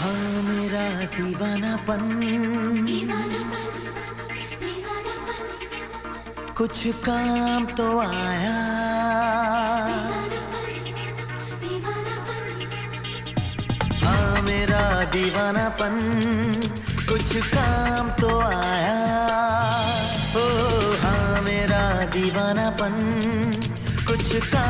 हाँ मेरा दीवानापन। कुछ काम तो आया। हाँ मेरा दीवानापन। कुछ काम तो आया। ओ हाँ मेरा दीवानापन। कुछ काम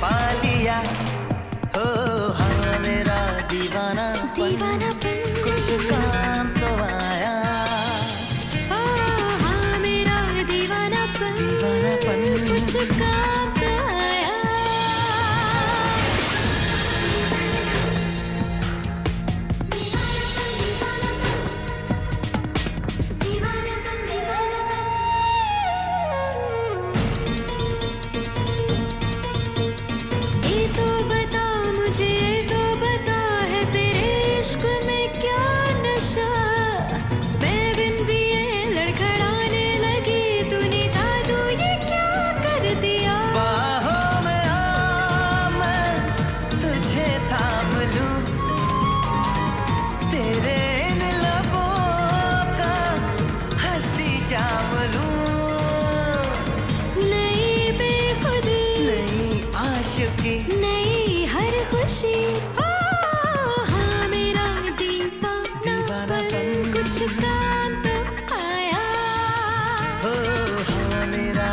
पा लिया हो हाँ मेरा दीवाना दीवानापन कुछ काम तो आया। ओ हाँ मेरा दीवाना दीवाना कुछ काम थाम लूँ। तेरे इन लबों का हँसी जाम लूँ। नई बेखुदी नई आशिकी। नई हर खुशी। ओ हाँ मेरा दीवानापन दीवानापन। कुछ काम तो आया। हाँ मेरा